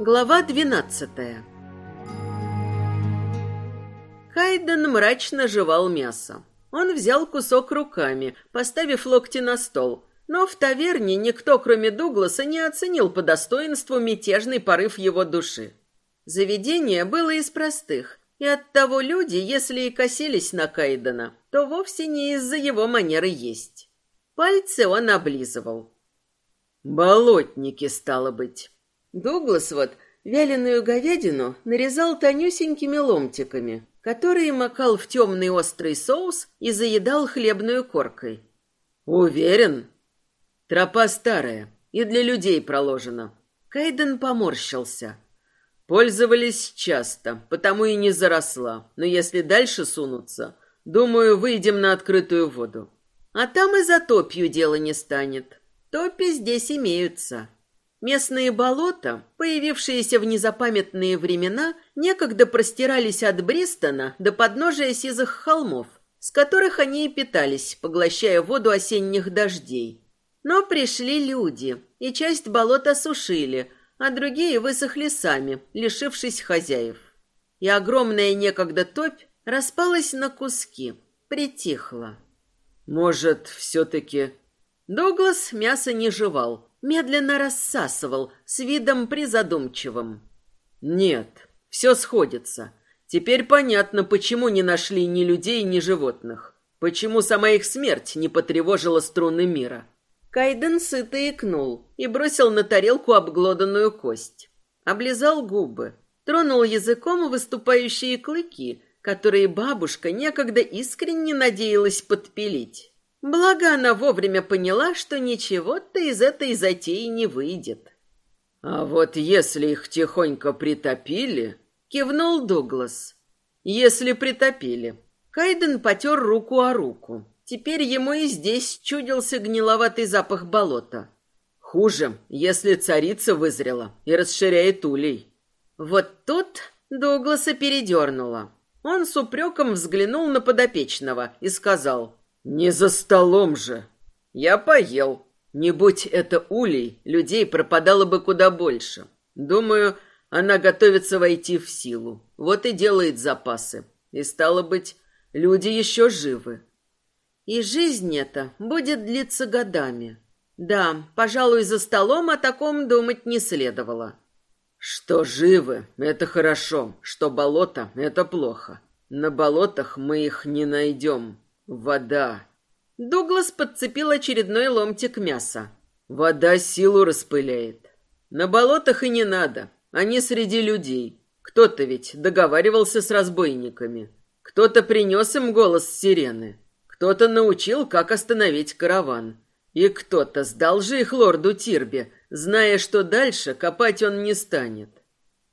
Глава двенадцатая Хайден мрачно жевал мясо. Он взял кусок руками, поставив локти на стол. Но в таверне никто, кроме Дугласа, не оценил по достоинству мятежный порыв его души. Заведение было из простых, и оттого люди, если и косились на Кайдена, то вовсе не из-за его манеры есть. Пальцы он облизывал. «Болотники, стало быть». Дуглас вот вяленую говядину нарезал тонюсенькими ломтиками, которые макал в темный острый соус и заедал хлебную коркой. «Уверен?» «Тропа старая и для людей проложена». Кайден поморщился. «Пользовались часто, потому и не заросла. Но если дальше сунуться, думаю, выйдем на открытую воду. А там и за топью дело не станет. Топи здесь имеются». Местные болота, появившиеся в незапамятные времена, некогда простирались от Бристона до подножия сизых холмов, с которых они и питались, поглощая воду осенних дождей. Но пришли люди, и часть болот осушили, а другие высохли сами, лишившись хозяев. И огромная некогда топь распалась на куски, притихла. «Может, все-таки...» Дуглас мясо не жевал, медленно рассасывал с видом призадумчивым. Нет, все сходится. Теперь понятно, почему не нашли ни людей, ни животных. Почему сама их смерть не потревожила струны мира. Кайден сыто икнул и бросил на тарелку обглоданную кость. Облизал губы, тронул языком выступающие клыки, которые бабушка некогда искренне надеялась подпилить. Благо она вовремя поняла, что ничего-то из этой затеи не выйдет. «А вот если их тихонько притопили...» — кивнул Дуглас. «Если притопили...» Кайден потер руку о руку. Теперь ему и здесь чудился гниловатый запах болота. Хуже, если царица вызрела и расширяет улей. Вот тут Дугласа передернуло. Он с упреком взглянул на подопечного и сказал... «Не за столом же!» «Я поел. Не будь это улей, людей пропадало бы куда больше. Думаю, она готовится войти в силу. Вот и делает запасы. И, стало быть, люди еще живы. И жизнь эта будет длиться годами. Да, пожалуй, за столом о таком думать не следовало. Что живы, это хорошо, что болото, это плохо. На болотах мы их не найдем. Вода. Дуглас подцепил очередной ломтик мяса. Вода силу распыляет. На болотах и не надо. Они среди людей. Кто-то ведь договаривался с разбойниками. Кто-то принес им голос сирены. Кто-то научил, как остановить караван. И кто-то сдал же их лорду Тирбе, зная, что дальше копать он не станет.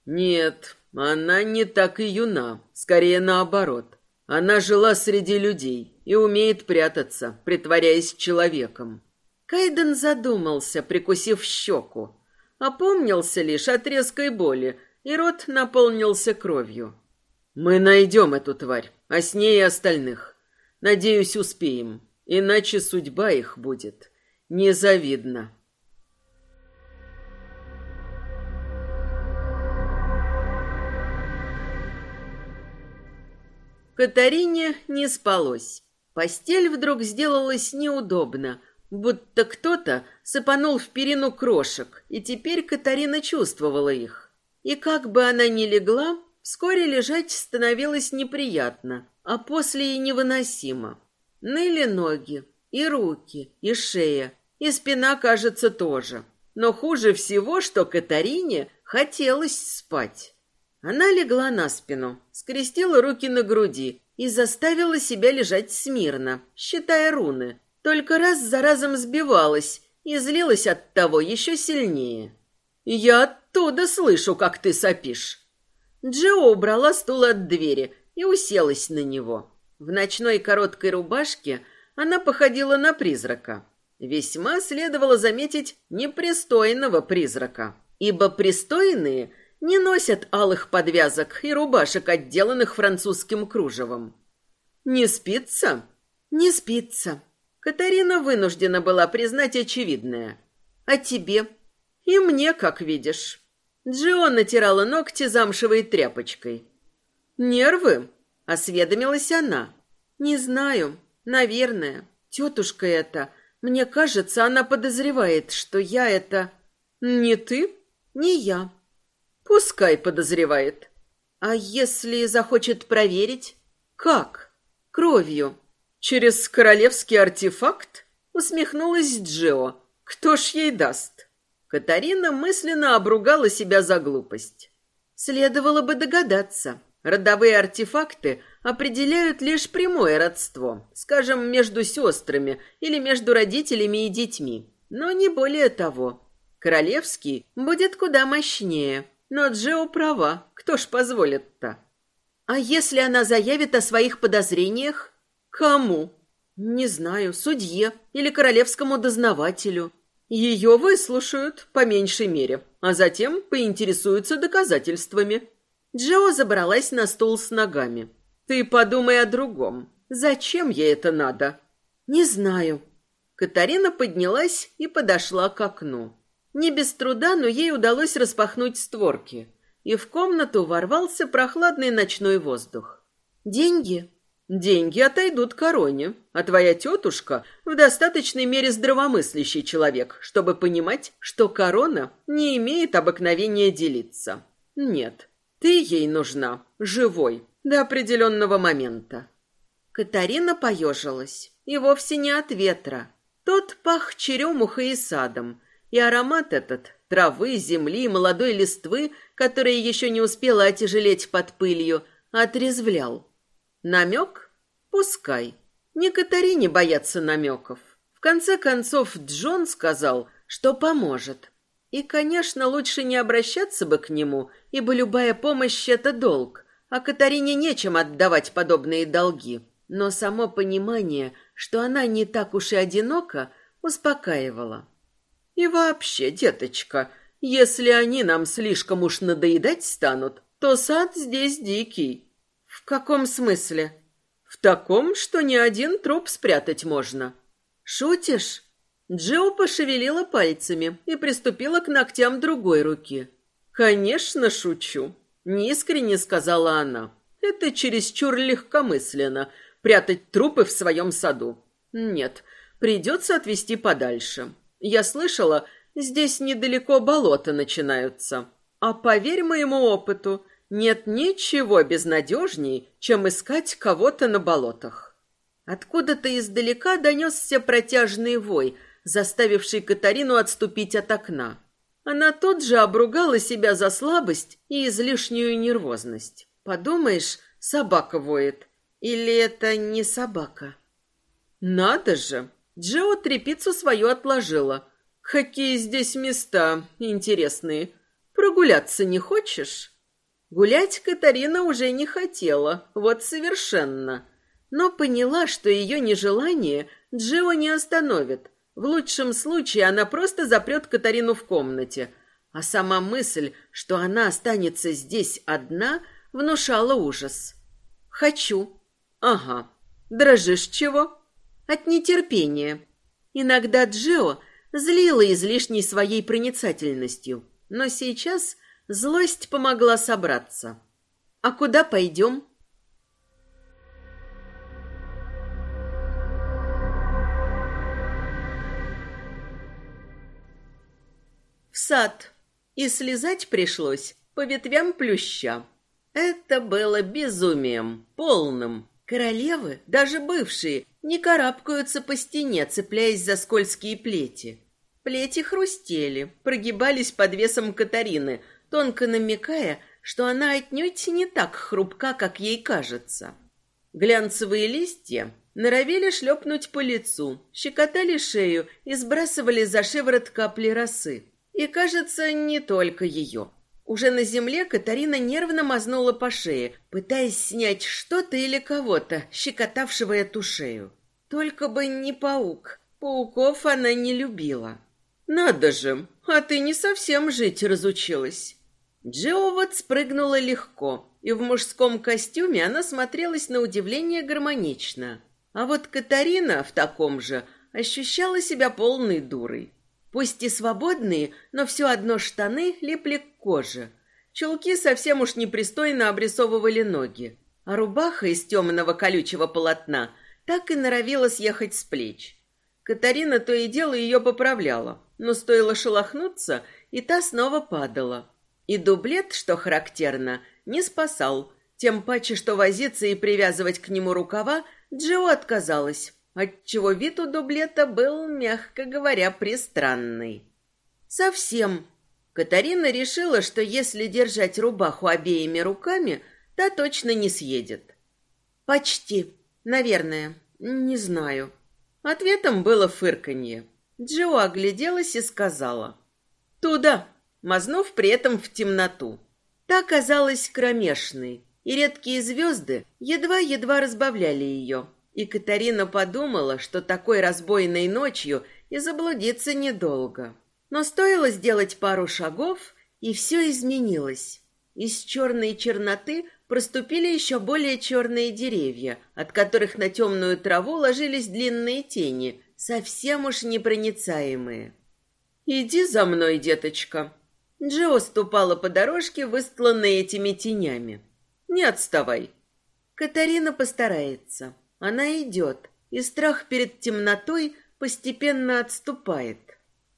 Нет, она не так и юна, скорее наоборот. Она жила среди людей, и умеет прятаться, притворяясь человеком. Кайден задумался, прикусив щеку. Опомнился лишь от резкой боли, и рот наполнился кровью. «Мы найдем эту тварь, а с ней и остальных. Надеюсь, успеем, иначе судьба их будет незавидна». Катарине не спалось. Постель вдруг сделалась неудобно, будто кто-то сыпанул в перину крошек, и теперь Катарина чувствовала их. И как бы она ни легла, вскоре лежать становилось неприятно, а после и невыносимо. Ныли ноги, и руки, и шея, и спина, кажется, тоже. Но хуже всего, что Катарине хотелось спать. Она легла на спину, скрестила руки на груди и заставила себя лежать смирно, считая руны. Только раз за разом сбивалась и злилась от того еще сильнее. «Я оттуда слышу, как ты сопишь». Джо убрала стул от двери и уселась на него. В ночной короткой рубашке она походила на призрака. Весьма следовало заметить непристойного призрака, ибо пристойные – не носят алых подвязок и рубашек, отделанных французским кружевом. Не спится? Не спится. Катарина вынуждена была признать очевидное. А тебе? И мне, как видишь. Джио натирала ногти замшевой тряпочкой. «Нервы?» — осведомилась она. «Не знаю. Наверное. Тетушка это. Мне кажется, она подозревает, что я это...» «Не ты?» «Не я». «Пускай подозревает». «А если захочет проверить?» «Как?» «Кровью». «Через королевский артефакт?» — усмехнулась Джио. «Кто ж ей даст?» Катарина мысленно обругала себя за глупость. Следовало бы догадаться. Родовые артефакты определяют лишь прямое родство, скажем, между сестрами или между родителями и детьми, но не более того. Королевский будет куда мощнее, но Джео права, кто ж позволит-то? А если она заявит о своих подозрениях? Кому? Не знаю, судье или королевскому дознавателю. Ее выслушают, по меньшей мере, а затем поинтересуются доказательствами. Джо забралась на стул с ногами. «Ты подумай о другом. Зачем ей это надо?» «Не знаю». Катарина поднялась и подошла к окну. Не без труда, но ей удалось распахнуть створки, и в комнату ворвался прохладный ночной воздух. «Деньги?» Деньги отойдут короне, а твоя тетушка в достаточной мере здравомыслящий человек, чтобы понимать, что корона не имеет обыкновения делиться. Нет, ты ей нужна, живой, до определенного момента. Катарина поежилась, и вовсе не от ветра. Тот пах черемухой и садом, и аромат этот, травы, земли, молодой листвы, которая еще не успела отяжелеть под пылью, отрезвлял. Намек? Пускай. Не Катарине бояться намеков. В конце концов, Джон сказал, что поможет. И, конечно, лучше не обращаться бы к нему, ибо любая помощь — это долг, а Катарине нечем отдавать подобные долги. Но само понимание, что она не так уж и одинока, успокаивало. И вообще, деточка, если они нам слишком уж надоедать станут, то сад здесь дикий. В каком смысле? В таком, что ни один труп спрятать можно. Шутишь? Джо пошевелила пальцами и приступила к ногтям другой руки. Конечно, шучу, неискренне сказала она. Это чересчур легкомысленно прятать трупы в своем саду. Нет, придется отвезти подальше. Я слышала, здесь недалеко болота начинаются. А поверь моему опыту, нет ничего безнадежней, чем искать кого-то на болотах. Откуда-то издалека донесся протяжный вой, заставивший Катарину отступить от окна. Она тут же обругала себя за слабость и излишнюю нервозность. Подумаешь, собака воет. Или это не собака? Надо же! Джо трепицу свою отложила. Какие здесь места интересные. Прогуляться не хочешь? Гулять Катарина уже не хотела, вот совершенно. Но поняла, что ее нежелание Джио не остановит. В лучшем случае она просто запрет Катарину в комнате. А сама мысль, что она останется здесь одна, внушала ужас. «Хочу». «Ага. Дрожишь чего?» «От нетерпения». Иногда Джио злила излишней своей проницательностью, но сейчас Злость помогла собраться. «А куда пойдем?» В сад. И слезать пришлось по ветвям плюща. Это было безумием, полным. Королевы, даже бывшие, не карабкаются по стене, цепляясь за скользкие плети. Плети хрустели, прогибались под весом Катарины, тонко намекая, что она отнюдь не так хрупка, как ей кажется. Глянцевые листья норовили шлепнуть по лицу, щекотали шею и сбрасывали за шиворот капли росы. И, кажется, не только ее. Уже на земле Катарина нервно мазнула по шее, пытаясь снять что-то или кого-то, щекотавшего эту шею. Только бы не паук. Пауков она не любила. «Надо же, а ты не совсем жить разучилась». Джиовод спрыгнула легко, и в мужском костюме она смотрелась на удивление гармонично. А вот Катарина в таком же ощущала себя полной дурой. Пусть и свободные, но все одно штаны липли к коже. Чулки совсем уж непристойно обрисовывали ноги, а рубаха из темного колючего полотна так и норовила съехать с плеч. Катарина то и дело ее поправляла, но стоило шелохнуться, и та снова падала. И дублет, что характерно, не спасал, тем паче, что возиться и привязывать к нему рукава Джио отказалась, отчего вид у дублета был, мягко говоря, пристранный. Совсем. Катарина решила, что если держать рубаху обеими руками, та точно не съедет. Почти. Наверное. Не знаю. Ответом было фырканье. Джо огляделась и сказала. «Туда!» мазнув при этом в темноту. Та казалась кромешной, и редкие звезды едва-едва разбавляли ее. И Катарина подумала, что такой разбойной ночью и заблудиться недолго. Но стоило сделать пару шагов, и все изменилось. Из черной черноты проступили еще более черные деревья, от которых на темную траву ложились длинные тени, совсем уж непроницаемые. «Иди за мной, деточка». Джо ступала по дорожке, выстланной этими тенями. «Не отставай». Катарина постарается. Она идет, и страх перед темнотой постепенно отступает.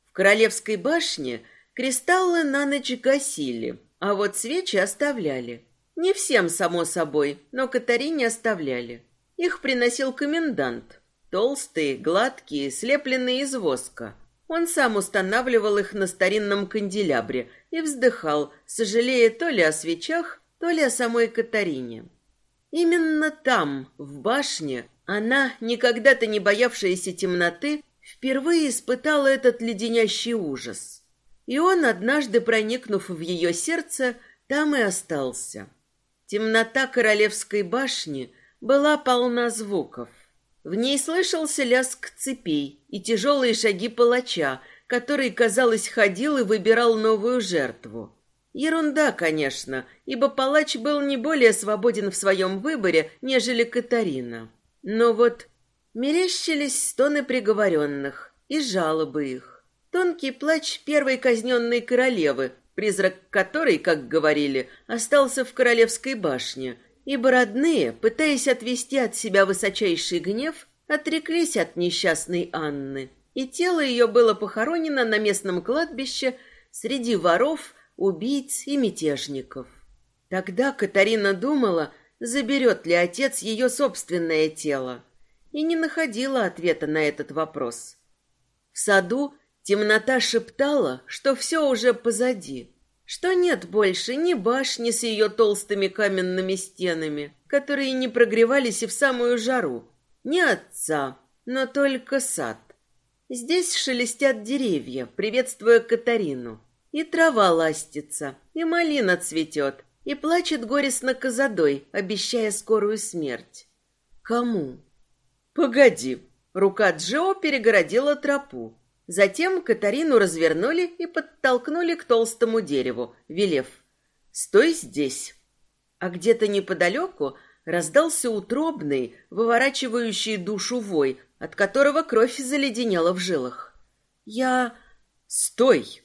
В королевской башне кристаллы на ночь гасили, а вот свечи оставляли. Не всем, само собой, но Катарине оставляли. Их приносил комендант. Толстые, гладкие, слепленные из воска. Он сам устанавливал их на старинном канделябре и вздыхал, сожалея то ли о свечах, то ли о самой Катарине. Именно там, в башне, она, никогда-то не боявшаяся темноты, впервые испытала этот леденящий ужас. И он, однажды проникнув в ее сердце, там и остался. Темнота королевской башни была полна звуков. В ней слышался лязг цепей и тяжелые шаги палача, который, казалось, ходил и выбирал новую жертву. Ерунда, конечно, ибо палач был не более свободен в своем выборе, нежели Катарина. Но вот мерещились стоны приговоренных и жалобы их. Тонкий плач первой казненной королевы, призрак которой, как говорили, остался в королевской башне, ибо родные, пытаясь отвести от себя высочайший гнев, отреклись от несчастной Анны, и тело ее было похоронено на местном кладбище среди воров, убийц и мятежников. Тогда Катарина думала, заберет ли отец ее собственное тело, и не находила ответа на этот вопрос. В саду темнота шептала, что все уже позади, что нет больше ни башни с ее толстыми каменными стенами, которые не прогревались и в самую жару, ни отца, но только сад. Здесь шелестят деревья, приветствуя Катарину. И трава ластится, и малина цветет, и плачет горестно козадой, обещая скорую смерть. Кому? Погоди. Рука Джо перегородила тропу. Затем Катарину развернули и подтолкнули к толстому дереву, велев «Стой здесь». А где-то неподалеку раздался утробный, выворачивающий душу вой, от которого кровь заледенела в жилах. «Я... стой!»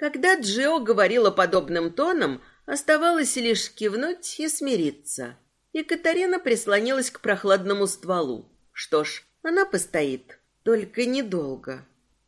Когда Джио говорила подобным тоном, оставалось лишь кивнуть и смириться. И Катарина прислонилась к прохладному стволу. Что ж, она постоит, только недолго.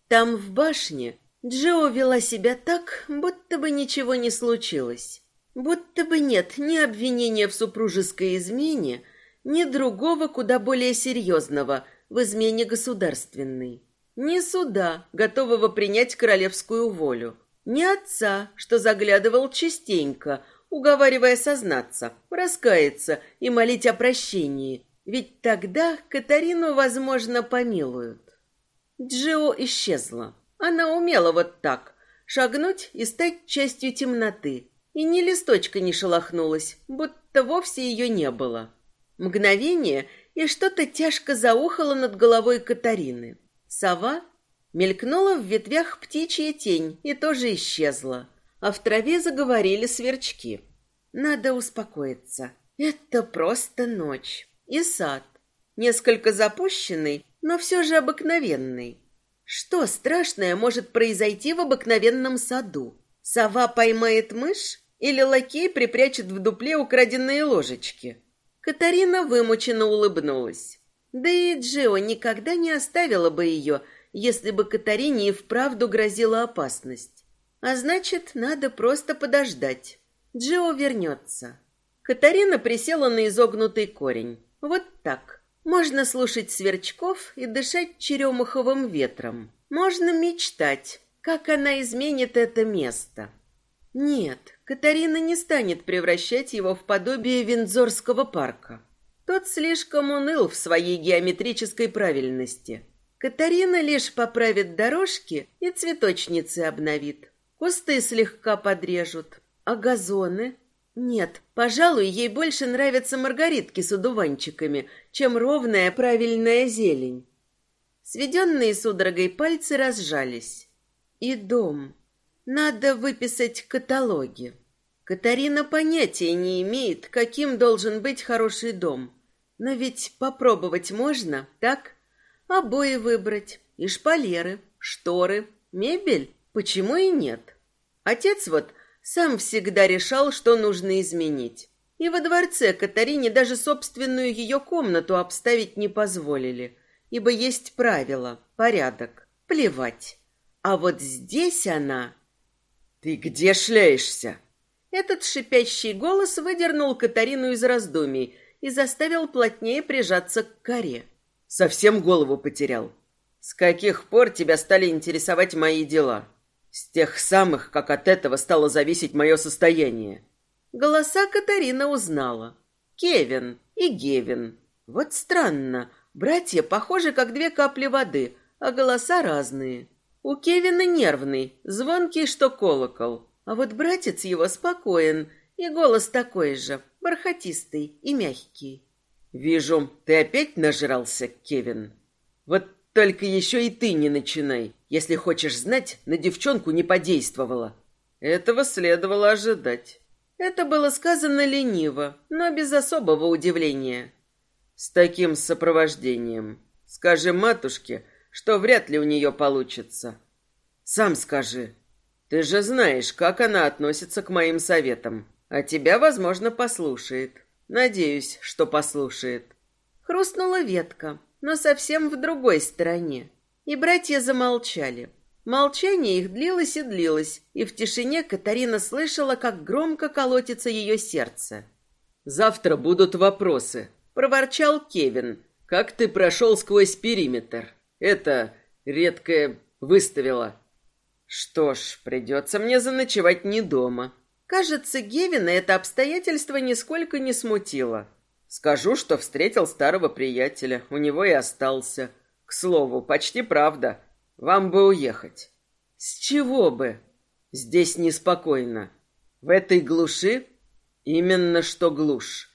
Там, в башне, Джио вела себя так, будто бы ничего не случилось. Будто бы нет ни обвинения в супружеской измене, ни другого, куда более серьезного, в измене государственной. Ни суда, готового принять королевскую волю. Ни отца, что заглядывал частенько, уговаривая сознаться, раскаяться и молить о прощении. Ведь тогда Катарину, возможно, помилуют. Джио исчезла. Она умела вот так шагнуть и стать частью темноты, и ни листочка не шелохнулась, будто вовсе ее не было. Мгновение, и что-то тяжко заухало над головой Катарины. Сова мелькнула в ветвях птичья тень и тоже исчезла, а в траве заговорили сверчки. Надо успокоиться. Это просто ночь. И сад. Несколько запущенный, но все же обыкновенный. Что страшное может произойти в обыкновенном саду? Сова поймает мышь или лакей припрячет в дупле украденные ложечки? Катарина вымученно улыбнулась. Да и Джио никогда не оставила бы ее, если бы Катарине и вправду грозила опасность. А значит, надо просто подождать. Джио вернется. Катарина присела на изогнутый корень. Вот так. Можно слушать сверчков и дышать черемуховым ветром. Можно мечтать, как она изменит это место. Нет, Катарина не станет превращать его в подобие Виндзорского парка. Тот слишком уныл в своей геометрической правильности. Катарина лишь поправит дорожки и цветочницы обновит. Кусты слегка подрежут, а газоны нет, пожалуй, ей больше нравятся маргаритки с одуванчиками, чем ровная правильная зелень. Сведенные судорогой пальцы разжались. И дом. Надо выписать каталоги. Катарина понятия не имеет, каким должен быть хороший дом. Но ведь попробовать можно, так? Обои выбрать, и шпалеры, шторы, мебель. Почему и нет? Отец вот сам всегда решал, что нужно изменить. И во дворце Катарине даже собственную ее комнату обставить не позволили, ибо есть правила, порядок, плевать. А вот здесь она... «Ты где шляешься?» Этот шипящий голос выдернул Катарину из раздумий и заставил плотнее прижаться к коре. «Совсем голову потерял. С каких пор тебя стали интересовать мои дела?» С тех самых, как от этого стало зависеть мое состояние. Голоса Катарина узнала. Кевин и Гевин. Вот странно. Братья похожи, как две капли воды, а голоса разные. У Кевина нервный, звонкий, что колокол. А вот братец его спокоен, и голос такой же, бархатистый и мягкий. «Вижу, ты опять нажрался, Кевин. Вот только еще и ты не начинай. Если хочешь знать, на девчонку не подействовала. Этого следовало ожидать. Это было сказано лениво, но без особого удивления. С таким сопровождением. Скажи матушке, что вряд ли у нее получится. Сам скажи. Ты же знаешь, как она относится к моим советам. А тебя, возможно, послушает. Надеюсь, что послушает. Хрустнула ветка но совсем в другой стороне. И братья замолчали. Молчание их длилось и длилось, и в тишине Катарина слышала, как громко колотится ее сердце. «Завтра будут вопросы», — проворчал Кевин. «Как ты прошел сквозь периметр? Это редкое выставила». «Что ж, придется мне заночевать не дома». Кажется, Гевина это обстоятельство нисколько не смутило. Скажу, что встретил старого приятеля, у него и остался. К слову, почти правда. Вам бы уехать. С чего бы? Здесь неспокойно. В этой глуши именно что глушь.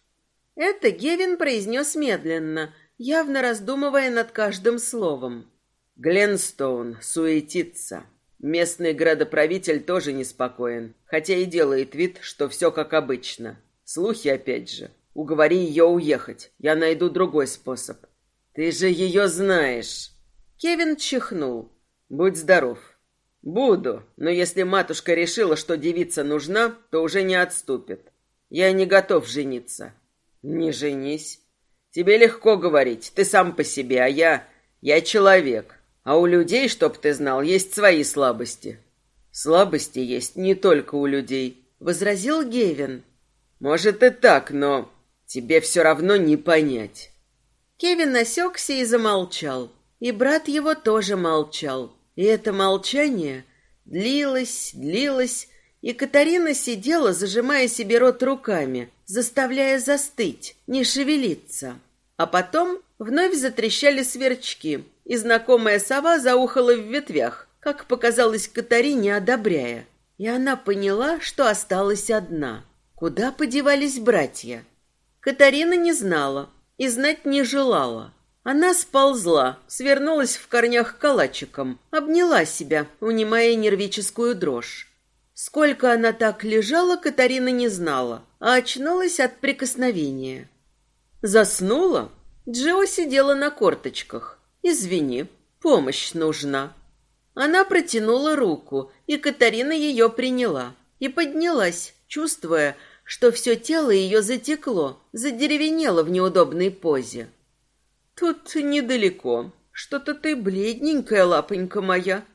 Это Гевин произнес медленно, явно раздумывая над каждым словом. Гленстоун суетится. Местный градоправитель тоже неспокоен, хотя и делает вид, что все как обычно. Слухи опять же. Уговори ее уехать. Я найду другой способ. Ты же ее знаешь. Кевин чихнул. Будь здоров. Буду, но если матушка решила, что девица нужна, то уже не отступит. Я не готов жениться. Не женись. Тебе легко говорить, ты сам по себе, а я... Я человек. А у людей, чтоб ты знал, есть свои слабости. Слабости есть не только у людей, возразил Гевин. Может и так, но Тебе все равно не понять. Кевин осекся и замолчал. И брат его тоже молчал. И это молчание длилось, длилось, и Катарина сидела, зажимая себе рот руками, заставляя застыть, не шевелиться. А потом вновь затрещали сверчки, и знакомая сова заухала в ветвях, как показалось Катарине, одобряя. И она поняла, что осталась одна. Куда подевались братья? Катарина не знала и знать не желала. Она сползла, свернулась в корнях калачиком, обняла себя, унимая нервическую дрожь. Сколько она так лежала, Катарина не знала, а очнулась от прикосновения. Заснула? Джо сидела на корточках. «Извини, помощь нужна». Она протянула руку, и Катарина ее приняла. И поднялась, чувствуя, что все тело ее затекло, задеревенело в неудобной позе. «Тут недалеко. Что-то ты бледненькая, лапонька моя».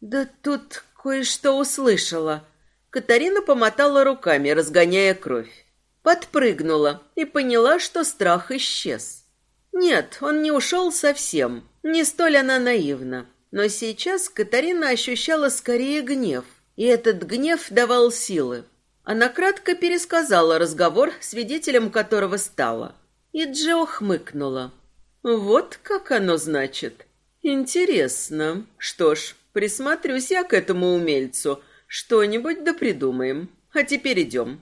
«Да тут кое-что услышала». Катарина помотала руками, разгоняя кровь. Подпрыгнула и поняла, что страх исчез. Нет, он не ушел совсем. Не столь она наивна. Но сейчас Катарина ощущала скорее гнев. И этот гнев давал силы. Она кратко пересказала разговор, свидетелем которого стала. И Джо хмыкнула. «Вот как оно значит. Интересно. Что ж, присмотрюсь я к этому умельцу. Что-нибудь да. А теперь идем».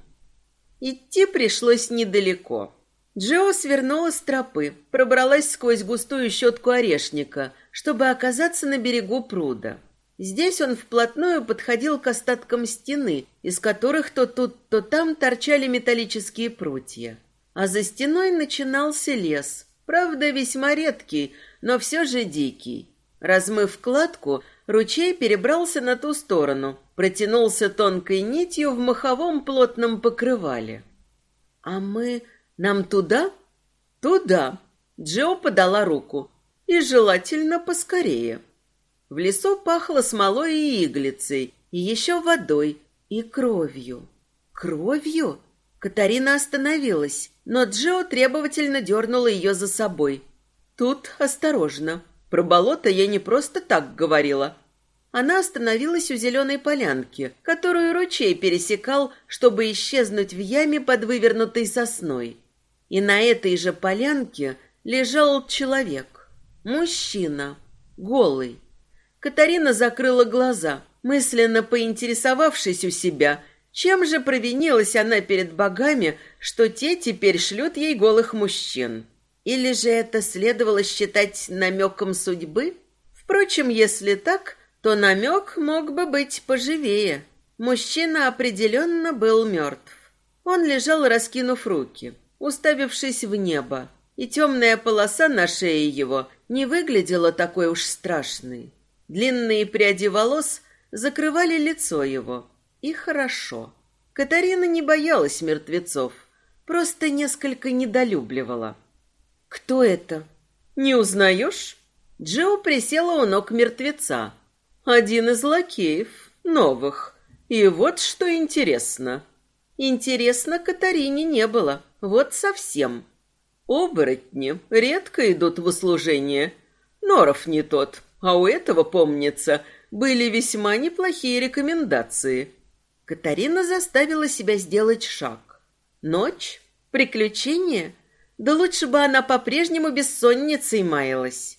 Идти пришлось недалеко. Джо свернула с тропы, пробралась сквозь густую щетку орешника, чтобы оказаться на берегу пруда. Здесь он вплотную подходил к остаткам стены, из которых то тут, то там торчали металлические прутья. А за стеной начинался лес, правда, весьма редкий, но все же дикий. Размыв кладку, ручей перебрался на ту сторону, протянулся тонкой нитью в маховом плотном покрывале. «А мы...» «Нам туда?» «Туда!» Джо подала руку. «И желательно поскорее». В лесу пахло смолой и иглицей, и еще водой, и кровью. «Кровью?» Катарина остановилась, но Джо требовательно дернула ее за собой. «Тут осторожно. Про болото я не просто так говорила». Она остановилась у зеленой полянки, которую ручей пересекал, чтобы исчезнуть в яме под вывернутой сосной. И на этой же полянке лежал человек. Мужчина. Голый. Катарина закрыла глаза, мысленно поинтересовавшись у себя, чем же провинилась она перед богами, что те теперь шлют ей голых мужчин. Или же это следовало считать намеком судьбы? Впрочем, если так, то намек мог бы быть поживее. Мужчина определенно был мертв. Он лежал, раскинув руки уставившись в небо, и темная полоса на шее его не выглядела такой уж страшной. Длинные пряди волос закрывали лицо его, и хорошо. Катарина не боялась мертвецов, просто несколько недолюбливала. «Кто это?» «Не узнаешь?» Джо присела у ног мертвеца. «Один из лакеев, новых. И вот что интересно». Интересно Катарине не было. Вот совсем. Оборотни редко идут в услужение. Норов не тот, а у этого, помнится, были весьма неплохие рекомендации. Катарина заставила себя сделать шаг. Ночь? Приключение? Да лучше бы она по-прежнему бессонницей маялась.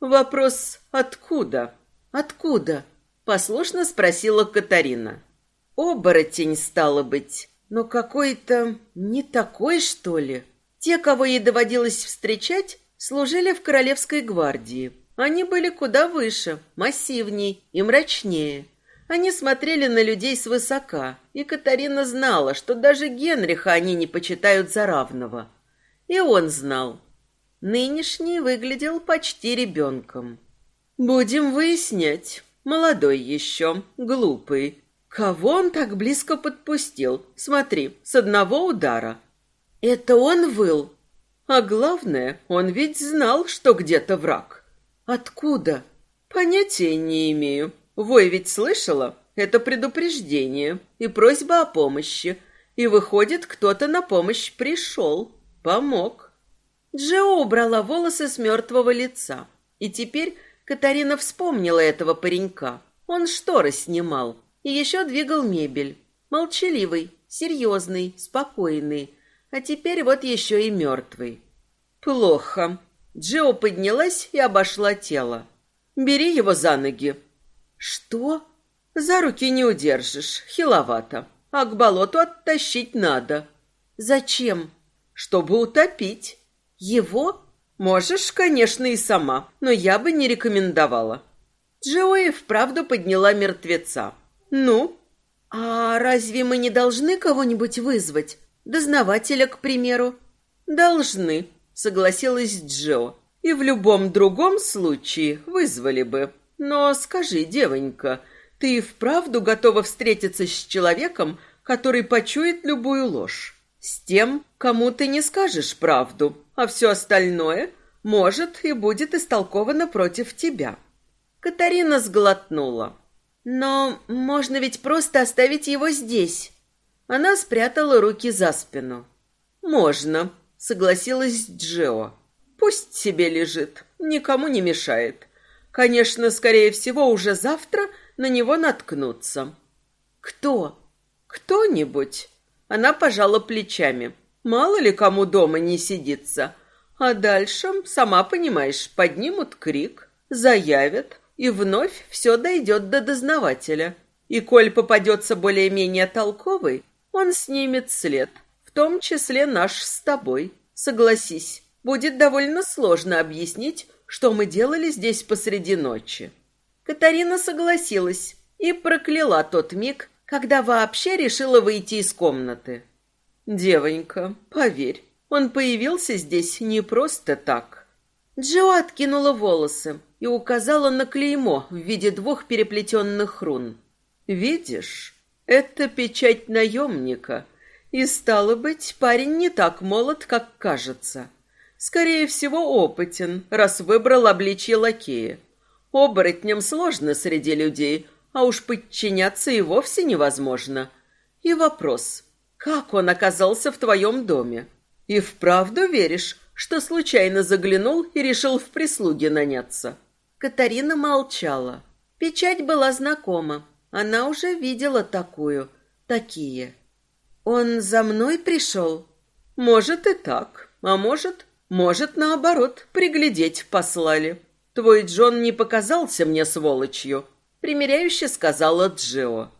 Вопрос «откуда?» «Откуда?» — послушно спросила Катарина. «Оборотень, стало быть. Но какой-то не такой, что ли. Те, кого ей доводилось встречать, служили в королевской гвардии. Они были куда выше, массивней и мрачнее. Они смотрели на людей свысока, и Катарина знала, что даже Генриха они не почитают за равного. И он знал. Нынешний выглядел почти ребенком. «Будем выяснять. Молодой еще, глупый, Кого он так близко подпустил? Смотри, с одного удара. Это он выл. А главное, он ведь знал, что где-то враг. Откуда? Понятия не имею. Вой ведь слышала? Это предупреждение и просьба о помощи. И выходит, кто-то на помощь пришел. Помог. Джо убрала волосы с мертвого лица. И теперь Катарина вспомнила этого паренька. Он шторы снимал и еще двигал мебель. Молчаливый, серьезный, спокойный, а теперь вот еще и мертвый. Плохо. Джо поднялась и обошла тело. Бери его за ноги. Что? За руки не удержишь, хиловато. А к болоту оттащить надо. Зачем? Чтобы утопить. Его? Можешь, конечно, и сама, но я бы не рекомендовала. Джои вправду подняла мертвеца. «Ну? А разве мы не должны кого-нибудь вызвать? Дознавателя, к примеру?» «Должны», — согласилась Джо. «И в любом другом случае вызвали бы. Но скажи, девонька, ты вправду готова встретиться с человеком, который почует любую ложь? С тем, кому ты не скажешь правду, а все остальное может и будет истолковано против тебя. Катарина сглотнула. Но можно ведь просто оставить его здесь. Она спрятала руки за спину. Можно, согласилась Джио. Пусть себе лежит, никому не мешает. Конечно, скорее всего, уже завтра на него наткнутся. Кто? Кто-нибудь. Она пожала плечами. Мало ли кому дома не сидится. А дальше, сама понимаешь, поднимут крик, заявят, и вновь все дойдет до дознавателя. И коль попадется более-менее толковый, он снимет след, в том числе наш с тобой. Согласись, будет довольно сложно объяснить, что мы делали здесь посреди ночи. Катарина согласилась и прокляла тот миг, когда вообще решила выйти из комнаты. Девонька, поверь, он появился здесь не просто так. Джо откинула волосы и указала на клеймо в виде двух переплетенных рун. Видишь, это печать наемника, и стало быть, парень не так молод, как кажется. Скорее всего, опытен, раз выбрал обличье лакея. Оборотням сложно среди людей, а уж подчиняться и вовсе невозможно. И вопрос, как он оказался в твоем доме? И вправду веришь, что случайно заглянул и решил в прислуге наняться?» Катарина молчала. Печать была знакома. Она уже видела такую, такие. «Он за мной пришел?» «Может и так, а может, может наоборот, приглядеть послали. Твой Джон не показался мне сволочью, примиряюще сказала Джио.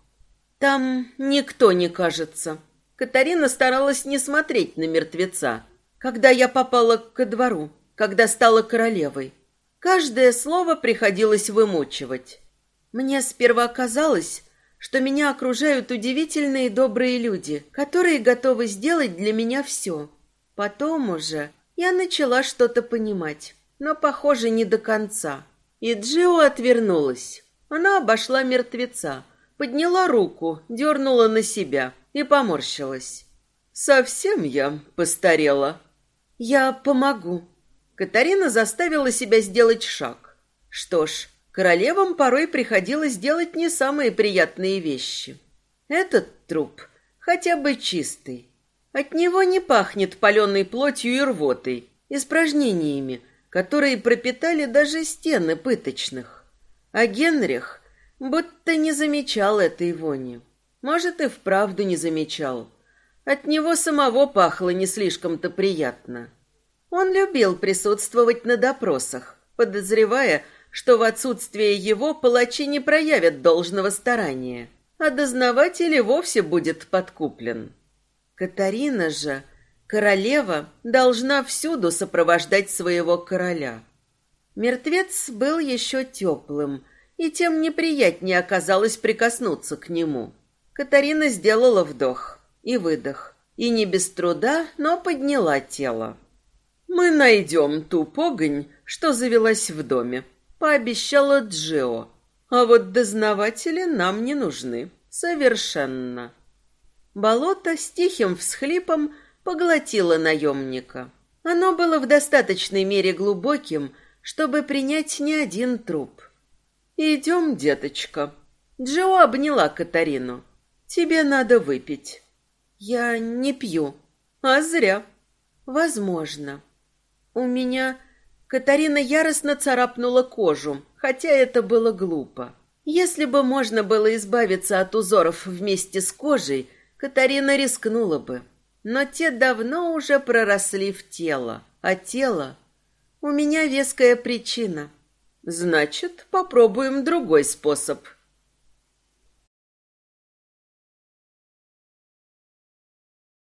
Там никто не кажется. Катарина старалась не смотреть на мертвеца. Когда я попала ко двору, когда стала королевой, каждое слово приходилось вымучивать. Мне сперва казалось, что меня окружают удивительные добрые люди, которые готовы сделать для меня все. Потом уже я начала что-то понимать, но, похоже, не до конца. И Джио отвернулась. Она обошла мертвеца, подняла руку, дернула на себя и поморщилась. «Совсем я постарела». «Я помогу». Катарина заставила себя сделать шаг. Что ж, королевам порой приходилось делать не самые приятные вещи. Этот труп хотя бы чистый. От него не пахнет паленой плотью и рвотой, испражнениями, которые пропитали даже стены пыточных. А Генрих будто не замечал этой вони. Может, и вправду не замечал. От него самого пахло не слишком-то приятно. Он любил присутствовать на допросах, подозревая, что в отсутствие его палачи не проявят должного старания, а дознаватель и вовсе будет подкуплен. Катарина же, королева, должна всюду сопровождать своего короля. Мертвец был еще теплым, и тем неприятнее оказалось прикоснуться к нему. Катарина сделала вдох и выдох, и не без труда, но подняла тело. «Мы найдем ту погонь, что завелась в доме», — пообещала Джио. «А вот дознаватели нам не нужны. Совершенно». Болото с тихим всхлипом поглотило наемника. Оно было в достаточной мере глубоким, чтобы принять не один труп. «Идем, деточка». Джо обняла Катарину. «Тебе надо выпить». «Я не пью». «А зря». «Возможно». «У меня...» Катарина яростно царапнула кожу, хотя это было глупо. Если бы можно было избавиться от узоров вместе с кожей, Катарина рискнула бы. Но те давно уже проросли в тело, а тело у меня веская причина. Значит, попробуем другой способ.